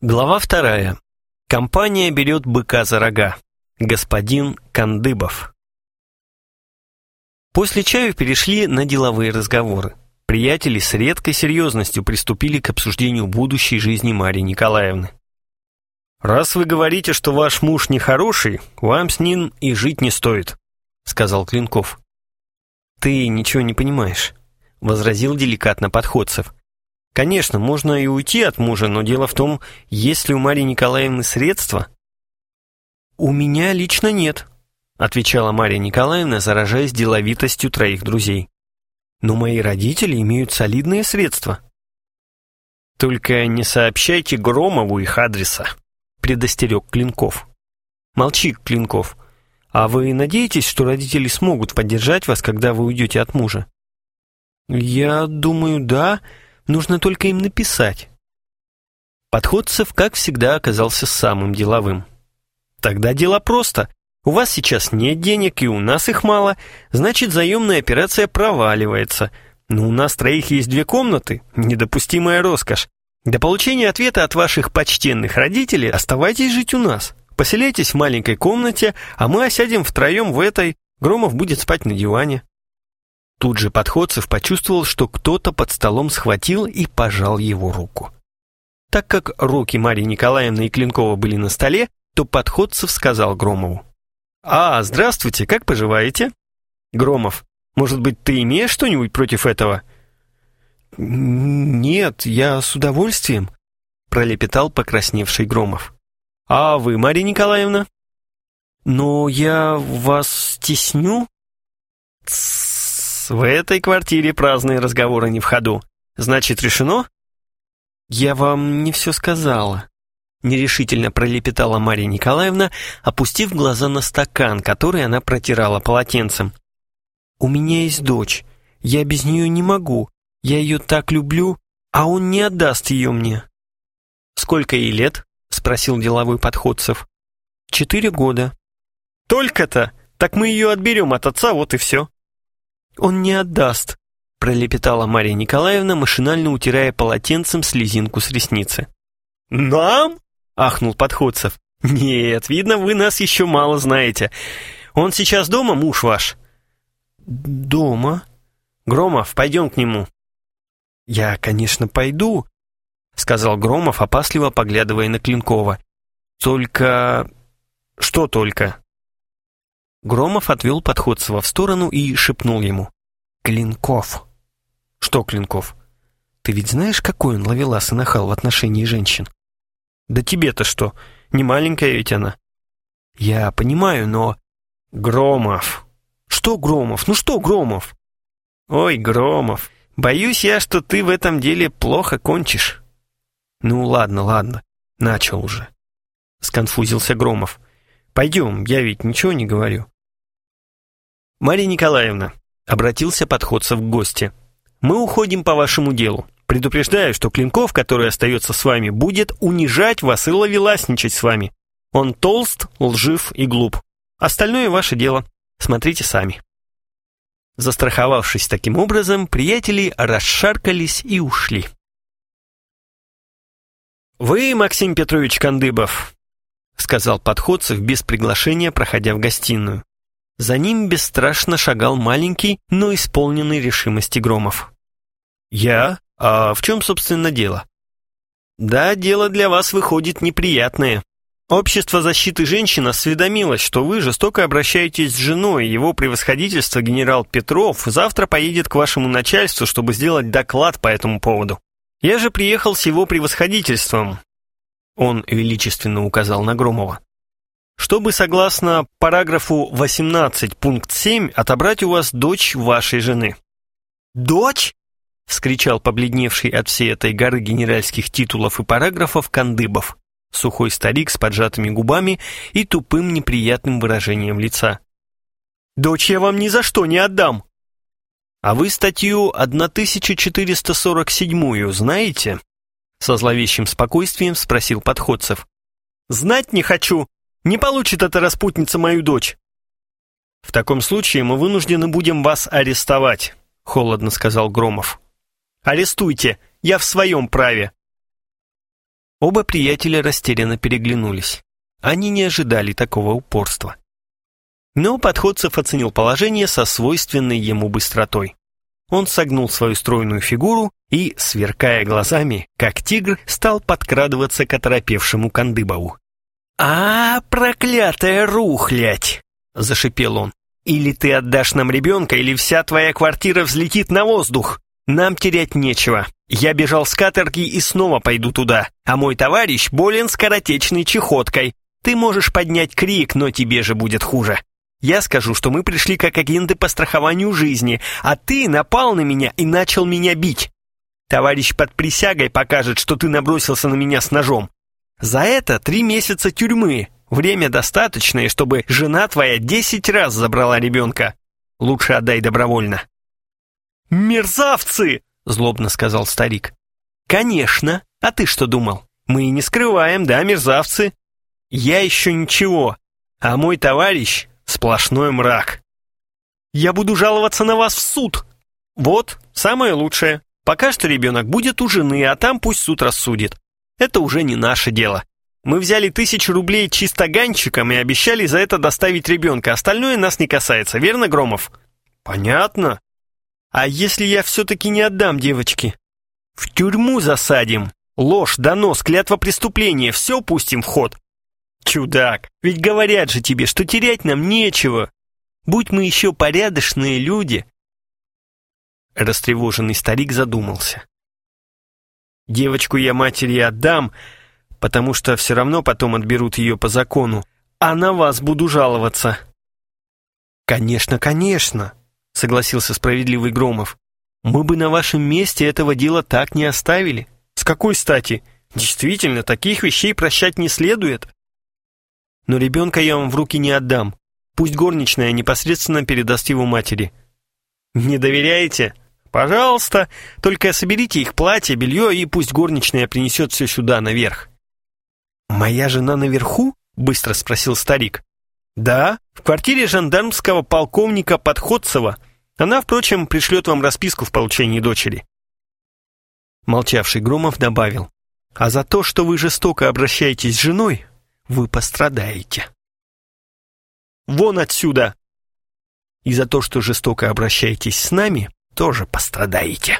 Глава вторая. Компания берет быка за рога. Господин Кандыбов. После чаю перешли на деловые разговоры. Приятели с редкой серьезностью приступили к обсуждению будущей жизни Марии Николаевны. «Раз вы говорите, что ваш муж нехороший, вам с ним и жить не стоит», — сказал Клинков. «Ты ничего не понимаешь», — возразил деликатно Подходцев. Конечно, можно и уйти от мужа, но дело в том, есть ли у Марии Николаевны средства? «У меня лично нет», — отвечала Мария Николаевна, заражаясь деловитостью троих друзей. «Но мои родители имеют солидные средства». «Только не сообщайте Громову их адреса», — предостерег Клинков. «Молчи, Клинков. А вы надеетесь, что родители смогут поддержать вас, когда вы уйдете от мужа?» «Я думаю, да», Нужно только им написать. Подходцев, как всегда, оказался самым деловым. Тогда дело просто. У вас сейчас нет денег, и у нас их мало, значит, заемная операция проваливается. Но у нас троих есть две комнаты, недопустимая роскошь. До получения ответа от ваших почтенных родителей оставайтесь жить у нас. Поселяйтесь в маленькой комнате, а мы осядем втроем в этой. Громов будет спать на диване. Тут же Подходцев почувствовал, что кто-то под столом схватил и пожал его руку. Так как руки Марии Николаевны и Клинкова были на столе, то Подходцев сказал Громову. «А, здравствуйте, как поживаете?» «Громов, может быть, ты имеешь что-нибудь против этого?» «Нет, я с удовольствием», — пролепетал покрасневший Громов. «А вы, Мария Николаевна?» «Но я вас стесню?» В этой квартире праздные разговоры не в ходу. Значит, решено?» «Я вам не все сказала», — нерешительно пролепетала Марья Николаевна, опустив глаза на стакан, который она протирала полотенцем. «У меня есть дочь. Я без нее не могу. Я ее так люблю, а он не отдаст ее мне». «Сколько ей лет?» — спросил деловой подходцев. «Четыре года». «Только-то? Так мы ее отберем от отца, вот и все». «Он не отдаст», — пролепетала Мария Николаевна, машинально утирая полотенцем слезинку с ресницы. «Нам?» — ахнул Подходцев. «Нет, видно, вы нас еще мало знаете. Он сейчас дома, муж ваш?» «Дома?» «Громов, пойдем к нему». «Я, конечно, пойду», — сказал Громов, опасливо поглядывая на Клинкова. «Только...» «Что только?» Громов отвел Подходцева в сторону и шепнул ему. «Клинков». «Что Клинков? Ты ведь знаешь, какой он ловелас и нахал в отношении женщин?» «Да тебе-то что? Не маленькая ведь она». «Я понимаю, но...» «Громов». «Что Громов? Ну что Громов?» «Ой, Громов, боюсь я, что ты в этом деле плохо кончишь». «Ну ладно, ладно, начал уже», — сконфузился Громов. Пойдем, я ведь ничего не говорю». «Мария Николаевна», — обратился подходцев к гости, «мы уходим по вашему делу. Предупреждаю, что Клинков, который остается с вами, будет унижать вас и ловеласничать с вами. Он толст, лжив и глуп. Остальное ваше дело. Смотрите сами». Застраховавшись таким образом, приятели расшаркались и ушли. «Вы, Максим Петрович Кандыбов, сказал подходцев без приглашения, проходя в гостиную. За ним бесстрашно шагал маленький, но исполненный решимости Громов. «Я? А в чем, собственно, дело?» «Да, дело для вас выходит неприятное. Общество защиты женщин осведомилось, что вы жестоко обращаетесь с женой. Его превосходительство генерал Петров завтра поедет к вашему начальству, чтобы сделать доклад по этому поводу. Я же приехал с его превосходительством. Он величественно указал на Громова. Чтобы, согласно параграфу 18 пункт 7, отобрать у вас дочь вашей жены. «Дочь?» — вскричал побледневший от всей этой горы генеральских титулов и параграфов Кандыбов, сухой старик с поджатыми губами и тупым неприятным выражением лица. «Дочь я вам ни за что не отдам!» «А вы статью 1447 знаете?» Со зловещим спокойствием спросил Подходцев. «Знать не хочу. Не получит эта распутница мою дочь». «В таком случае мы вынуждены будем вас арестовать», — холодно сказал Громов. «Арестуйте, я в своем праве». Оба приятеля растерянно переглянулись. Они не ожидали такого упорства. Но Подходцев оценил положение со свойственной ему быстротой. Он согнул свою стройную фигуру и, сверкая глазами, как тигр, стал подкрадываться к оторопевшему Кандыбову. «А, проклятая рухлядь!» — зашипел он. «Или ты отдашь нам ребенка, или вся твоя квартира взлетит на воздух. Нам терять нечего. Я бежал с каторги и снова пойду туда, а мой товарищ болен скоротечной чехоткой. Ты можешь поднять крик, но тебе же будет хуже. Я скажу, что мы пришли как агенты по страхованию жизни, а ты напал на меня и начал меня бить. Товарищ под присягой покажет, что ты набросился на меня с ножом. За это три месяца тюрьмы. Время достаточное, чтобы жена твоя десять раз забрала ребенка. Лучше отдай добровольно». «Мерзавцы!» — злобно сказал старик. «Конечно. А ты что думал? Мы и не скрываем, да, мерзавцы? Я еще ничего, а мой товарищ Сплошной мрак. Я буду жаловаться на вас в суд. Вот, самое лучшее. Пока что ребенок будет у жены, а там пусть суд рассудит. Это уже не наше дело. Мы взяли тысячу рублей чисто ганчиком и обещали за это доставить ребенка. Остальное нас не касается, верно, Громов? Понятно. А если я все-таки не отдам девочки? В тюрьму засадим. Ложь, донос, клятва преступления, все пустим в ход. Чудак, ведь говорят же тебе, что терять нам нечего. Будь мы еще порядочные люди. Растревоженный старик задумался. Девочку я матери отдам, потому что все равно потом отберут ее по закону, а на вас буду жаловаться. Конечно, конечно, согласился справедливый Громов. Мы бы на вашем месте этого дела так не оставили. С какой стати? Действительно, таких вещей прощать не следует но ребенка я вам в руки не отдам. Пусть горничная непосредственно передаст его матери». «Не доверяете? Пожалуйста, только соберите их платье, белье, и пусть горничная принесет все сюда, наверх». «Моя жена наверху?» — быстро спросил старик. «Да, в квартире жандармского полковника Подходцева. Она, впрочем, пришлет вам расписку в получении дочери». Молчавший Громов добавил. «А за то, что вы жестоко обращаетесь с женой, вы пострадаете. Вон отсюда! И за то, что жестоко обращаетесь с нами, тоже пострадаете.